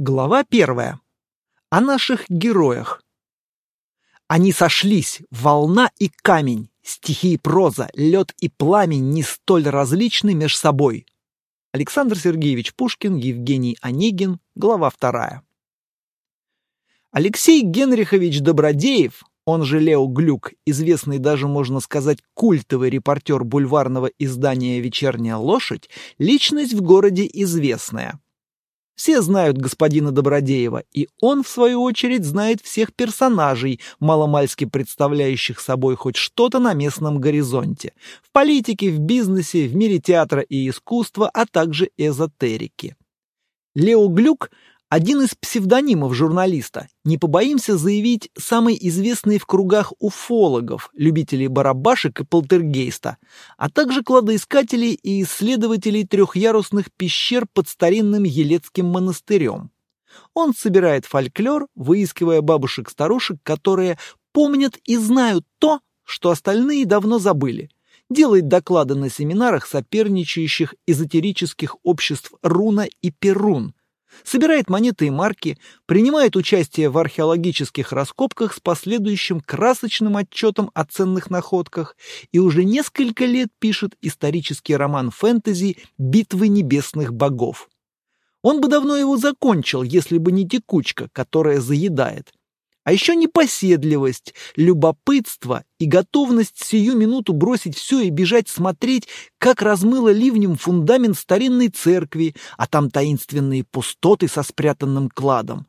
Глава первая. О наших героях. Они сошлись, волна и камень, стихии проза, лед и пламень не столь различны меж собой. Александр Сергеевич Пушкин, Евгений Онегин, глава вторая. Алексей Генрихович Добродеев, он же Лео Глюк, известный даже, можно сказать, культовый репортер бульварного издания «Вечерняя лошадь», личность в городе известная. Все знают господина Добродеева, и он, в свою очередь, знает всех персонажей, маломальски представляющих собой хоть что-то на местном горизонте. В политике, в бизнесе, в мире театра и искусства, а также эзотерики. Лео Глюк один из псевдонимов журналиста. Не побоимся заявить самый известный в кругах уфологов, любителей барабашек и полтергейста, а также кладоискателей и исследователей трехъярусных пещер под старинным Елецким монастырем. Он собирает фольклор, выискивая бабушек-старушек, которые помнят и знают то, что остальные давно забыли. Делает доклады на семинарах соперничающих эзотерических обществ Руна и Перун – собирает монеты и марки, принимает участие в археологических раскопках с последующим красочным отчетом о ценных находках и уже несколько лет пишет исторический роман фэнтези «Битвы небесных богов». Он бы давно его закончил, если бы не текучка, которая заедает. А еще непоседливость, любопытство и готовность сию минуту бросить все и бежать смотреть, как размыло ливнем фундамент старинной церкви, а там таинственные пустоты со спрятанным кладом.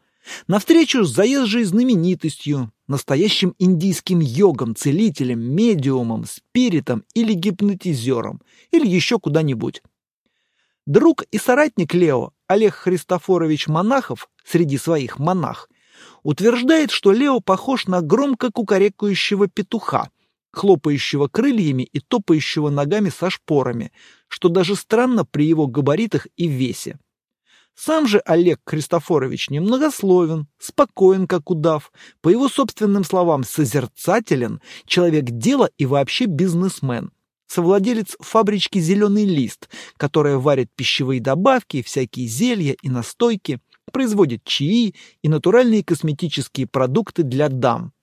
Навстречу с заезжей знаменитостью, настоящим индийским йогом, целителем, медиумом, спиритом или гипнотизером, или еще куда-нибудь. Друг и соратник Лео, Олег Христофорович Монахов, среди своих монах, утверждает, что Лео похож на громко кукарекающего петуха, хлопающего крыльями и топающего ногами со шпорами, что даже странно при его габаритах и весе. Сам же Олег Христофорович немногословен, спокоен, как удав, по его собственным словам, созерцателен, человек дела и вообще бизнесмен. Совладелец фабрички «Зеленый лист», которая варит пищевые добавки, всякие зелья и настойки – производит чаи и натуральные косметические продукты для дам.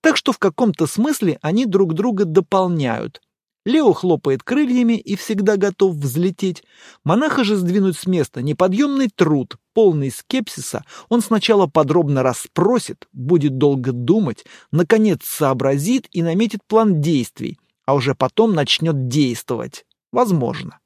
Так что в каком-то смысле они друг друга дополняют. Лео хлопает крыльями и всегда готов взлететь. Монаха же сдвинуть с места неподъемный труд, полный скепсиса. Он сначала подробно расспросит, будет долго думать, наконец сообразит и наметит план действий, а уже потом начнет действовать. Возможно.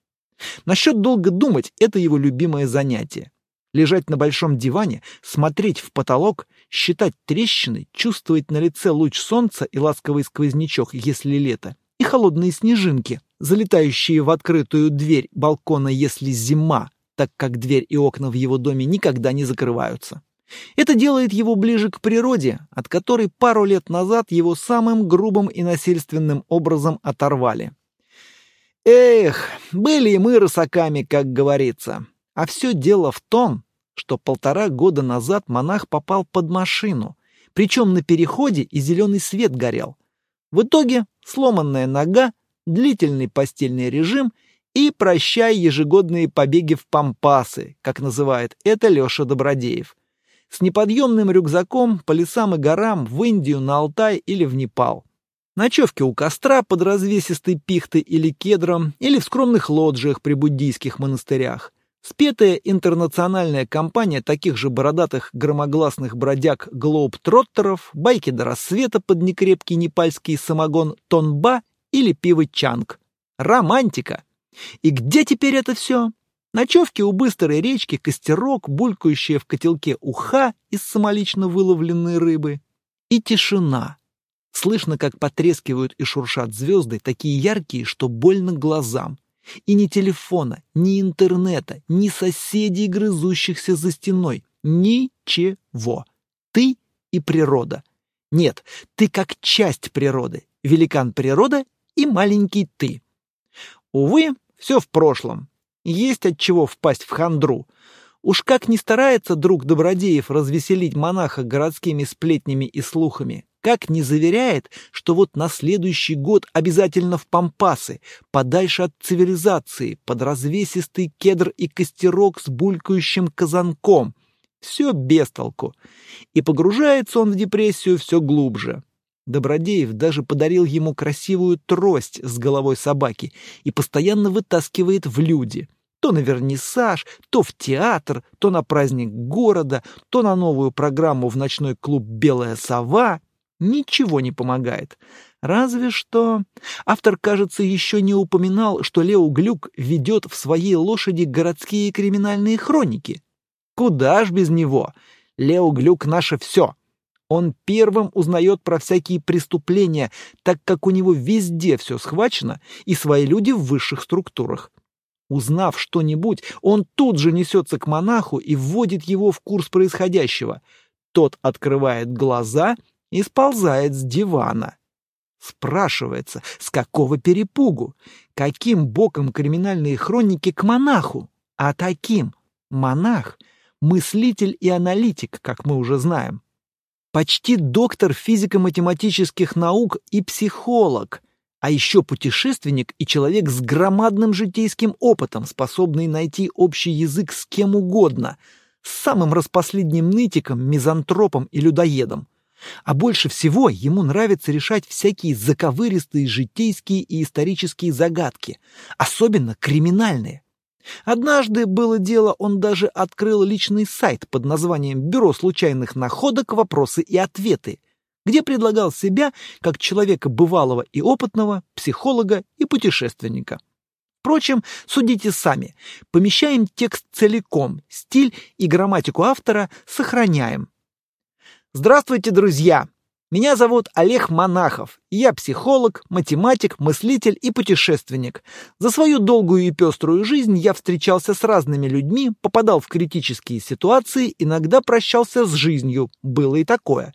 Насчет долго думать – это его любимое занятие лежать на большом диване, смотреть в потолок, считать трещины, чувствовать на лице луч солнца и ласковый сквознячок, если лето, и холодные снежинки, залетающие в открытую дверь балкона, если зима, так как дверь и окна в его доме никогда не закрываются. Это делает его ближе к природе, от которой пару лет назад его самым грубым и насильственным образом оторвали. Эх, были мы рысаками, как говорится. А все дело в том, что полтора года назад монах попал под машину, причем на переходе и зеленый свет горел. В итоге сломанная нога, длительный постельный режим и прощай ежегодные побеги в пампасы, как называет это Леша Добродеев. С неподъемным рюкзаком по лесам и горам в Индию, на Алтай или в Непал. Ночевки у костра под развесистой пихтой или кедром, или в скромных лоджиях при буддийских монастырях. Спетая интернациональная компания таких же бородатых громогласных бродяг глоуб-троттеров, байки до рассвета под некрепкий непальский самогон Тонба или пиво Чанг. Романтика! И где теперь это все? Ночевки у быстрой речки, костерок, булькающая в котелке уха из самолично выловленной рыбы. И тишина. Слышно, как потрескивают и шуршат звезды, такие яркие, что больно глазам. И ни телефона, ни интернета, ни соседей, грызущихся за стеной. Ничего. Ты и природа. Нет, ты как часть природы. Великан природа и маленький ты. Увы, все в прошлом. Есть от чего впасть в хандру. Уж как не старается друг Добродеев развеселить монаха городскими сплетнями и слухами, как не заверяет, что вот на следующий год обязательно в Пампасы, подальше от цивилизации, под развесистый кедр и костерок с булькающим казанком. Все без толку. И погружается он в депрессию все глубже. Добродеев даже подарил ему красивую трость с головой собаки и постоянно вытаскивает в люди. То на вернисаж, то в театр, то на праздник города, то на новую программу в ночной клуб «Белая сова». Ничего не помогает. Разве что... Автор, кажется, еще не упоминал, что Лео Глюк ведет в своей лошади городские криминальные хроники. Куда ж без него? Лео Глюк наше все. Он первым узнает про всякие преступления, так как у него везде все схвачено и свои люди в высших структурах. Узнав что-нибудь, он тут же несется к монаху и вводит его в курс происходящего. Тот открывает глаза и сползает с дивана. Спрашивается, с какого перепугу? Каким боком криминальные хроники к монаху? А таким. Монах — мыслитель и аналитик, как мы уже знаем почти доктор физико-математических наук и психолог, а еще путешественник и человек с громадным житейским опытом, способный найти общий язык с кем угодно, с самым распоследним нытиком, мизантропом и людоедом. А больше всего ему нравится решать всякие заковыристые житейские и исторические загадки, особенно криминальные. Однажды было дело, он даже открыл личный сайт под названием «Бюро случайных находок. Вопросы и ответы», где предлагал себя как человека бывалого и опытного, психолога и путешественника. Впрочем, судите сами. Помещаем текст целиком, стиль и грамматику автора сохраняем. Здравствуйте, друзья! Меня зовут Олег Монахов, я психолог, математик, мыслитель и путешественник. За свою долгую и пеструю жизнь я встречался с разными людьми, попадал в критические ситуации, иногда прощался с жизнью, было и такое.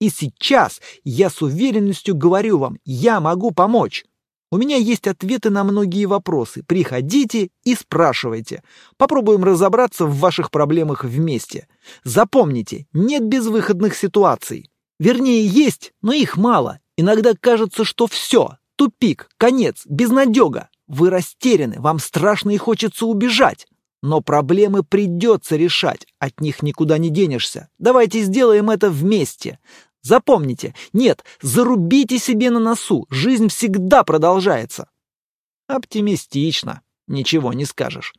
И сейчас я с уверенностью говорю вам, я могу помочь. У меня есть ответы на многие вопросы. Приходите и спрашивайте. Попробуем разобраться в ваших проблемах вместе. Запомните, нет безвыходных ситуаций. Вернее, есть, но их мало. Иногда кажется, что все, тупик, конец, безнадега. Вы растеряны, вам страшно и хочется убежать. Но проблемы придется решать, от них никуда не денешься. Давайте сделаем это вместе. Запомните, нет, зарубите себе на носу, жизнь всегда продолжается. Оптимистично, ничего не скажешь.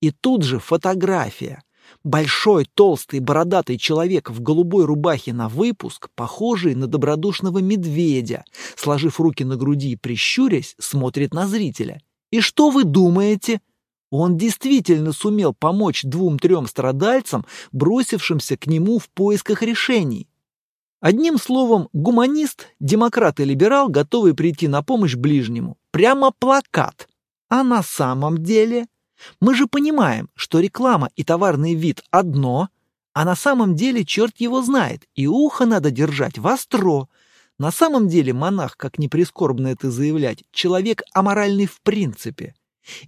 И тут же фотография. Большой, толстый, бородатый человек в голубой рубахе на выпуск, похожий на добродушного медведя, сложив руки на груди и прищурясь, смотрит на зрителя. И что вы думаете? Он действительно сумел помочь двум-трем страдальцам, бросившимся к нему в поисках решений. Одним словом, гуманист, демократ и либерал, готовый прийти на помощь ближнему. Прямо плакат. А на самом деле мы же понимаем, что реклама и товарный вид одно, а на самом деле черт его знает, и ухо надо держать востро. На самом деле монах, как ни прискорбно это заявлять, человек аморальный в принципе.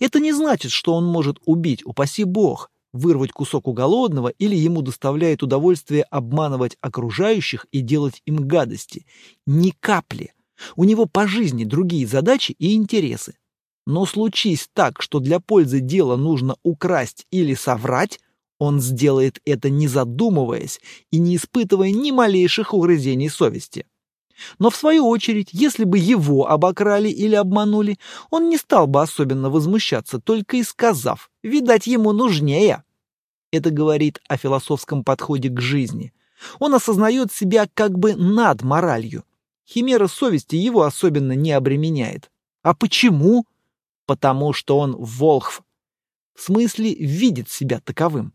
Это не значит, что он может убить, упаси бог, вырвать кусок у голодного или ему доставляет удовольствие обманывать окружающих и делать им гадости. Ни капли. У него по жизни другие задачи и интересы. Но случись так, что для пользы дела нужно украсть или соврать, он сделает это не задумываясь и не испытывая ни малейших угрызений совести. Но в свою очередь, если бы его обокрали или обманули, он не стал бы особенно возмущаться, только и сказав, видать, ему нужнее. Это говорит о философском подходе к жизни. Он осознает себя как бы над моралью. Химера совести его особенно не обременяет. А почему? потому что он волхв. В смысле, видит себя таковым.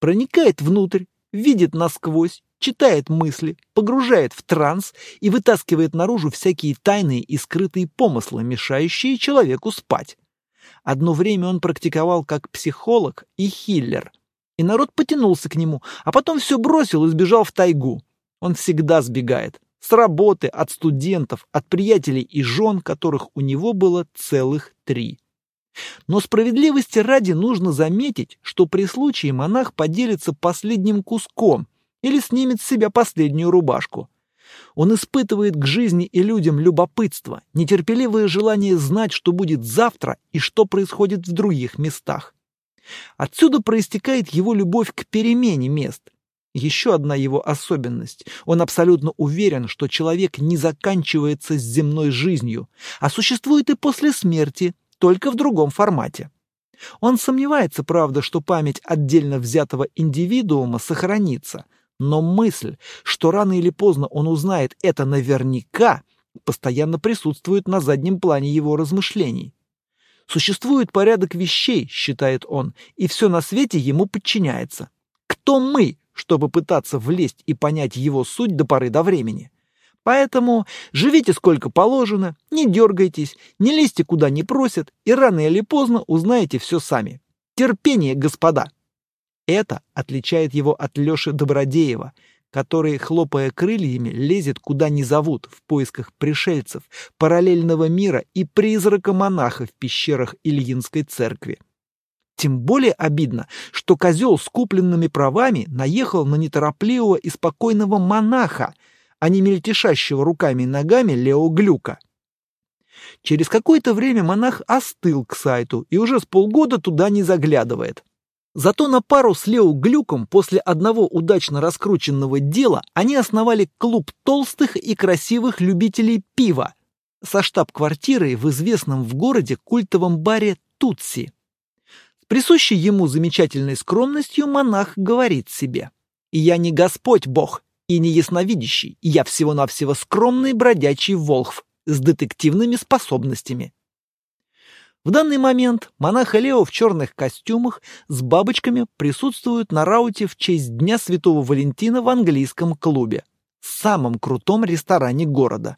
Проникает внутрь, видит насквозь, читает мысли, погружает в транс и вытаскивает наружу всякие тайные и скрытые помыслы, мешающие человеку спать. Одно время он практиковал как психолог и хиллер, и народ потянулся к нему, а потом все бросил и сбежал в тайгу. Он всегда сбегает. С работы, от студентов, от приятелей и жен, которых у него было целых три. Но справедливости ради нужно заметить, что при случае монах поделится последним куском или снимет с себя последнюю рубашку. Он испытывает к жизни и людям любопытство, нетерпеливое желание знать, что будет завтра и что происходит в других местах. Отсюда проистекает его любовь к перемене мест. Еще одна его особенность. Он абсолютно уверен, что человек не заканчивается с земной жизнью, а существует и после смерти, только в другом формате. Он сомневается, правда, что память отдельно взятого индивидуума сохранится, но мысль, что рано или поздно он узнает это наверняка, постоянно присутствует на заднем плане его размышлений. Существует порядок вещей, считает он, и все на свете ему подчиняется. Кто мы, чтобы пытаться влезть и понять его суть до поры до времени? Поэтому живите сколько положено, не дергайтесь, не лезьте куда не просят, и рано или поздно узнаете все сами. Терпение, господа! Это отличает его от Лёши Добродеева, который, хлопая крыльями, лезет куда не зовут в поисках пришельцев, параллельного мира и призрака монаха в пещерах Ильинской церкви. Тем более обидно, что козел с купленными правами наехал на неторопливого и спокойного монаха, а не мельтешащего руками и ногами Лео Глюка. Через какое-то время монах остыл к сайту и уже с полгода туда не заглядывает. Зато на пару с Лео Глюком после одного удачно раскрученного дела они основали клуб толстых и красивых любителей пива со штаб-квартирой в известном в городе культовом баре Тутси. С присущей ему замечательной скромностью монах говорит себе «Я не Господь Бог и не ясновидящий, я всего-навсего скромный бродячий волхв с детективными способностями». В данный момент монах Лео в черных костюмах с бабочками присутствует на рауте в честь Дня Святого Валентина в английском клубе, самом крутом ресторане города.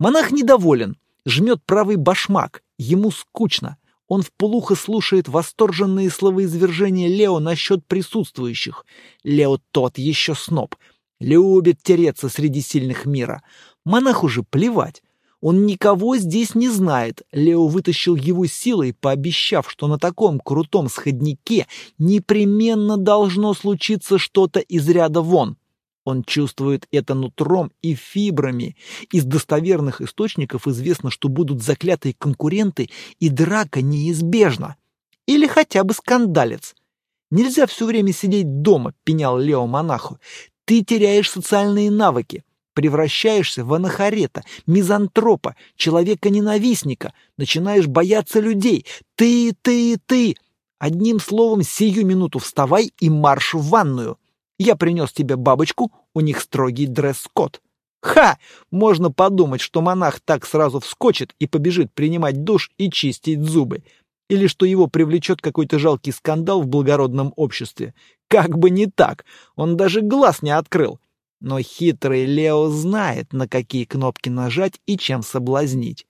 Монах недоволен, жмет правый башмак, ему скучно. Он вполуха слушает восторженные словоизвержения Лео насчет присутствующих. Лео тот еще сноб, любит тереться среди сильных мира. Монаху же плевать. Он никого здесь не знает. Лео вытащил его силой, пообещав, что на таком крутом сходнике непременно должно случиться что-то из ряда вон. Он чувствует это нутром и фибрами. Из достоверных источников известно, что будут заклятые конкуренты, и драка неизбежна. Или хотя бы скандалец. Нельзя все время сидеть дома, пенял Лео монаху. Ты теряешь социальные навыки превращаешься в анахарета, мизантропа, человека-ненавистника, начинаешь бояться людей. Ты, ты, ты. Одним словом, сию минуту вставай и марш в ванную. Я принес тебе бабочку, у них строгий дресс-код. Ха! Можно подумать, что монах так сразу вскочит и побежит принимать душ и чистить зубы. Или что его привлечет какой-то жалкий скандал в благородном обществе. Как бы не так, он даже глаз не открыл. Но хитрый Лео знает, на какие кнопки нажать и чем соблазнить.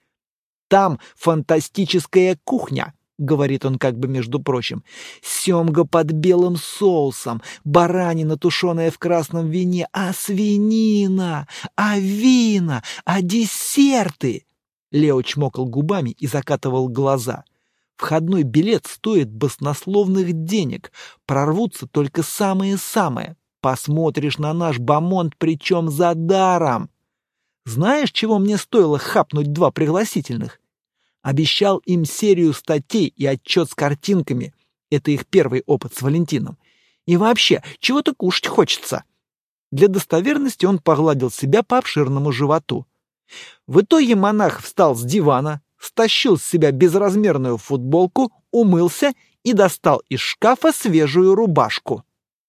«Там фантастическая кухня», — говорит он как бы между прочим. «Семга под белым соусом, баранина, тушеная в красном вине, а свинина, а вина, а десерты!» Лео чмокал губами и закатывал глаза. Входной билет стоит баснословных денег, прорвутся только самые-самые. Посмотришь на наш бомонд, причем за даром. Знаешь, чего мне стоило хапнуть два пригласительных? Обещал им серию статей и отчет с картинками. Это их первый опыт с Валентином. И вообще, чего-то кушать хочется. Для достоверности он погладил себя по обширному животу. В итоге монах встал с дивана, стащил с себя безразмерную футболку, умылся и достал из шкафа свежую рубашку.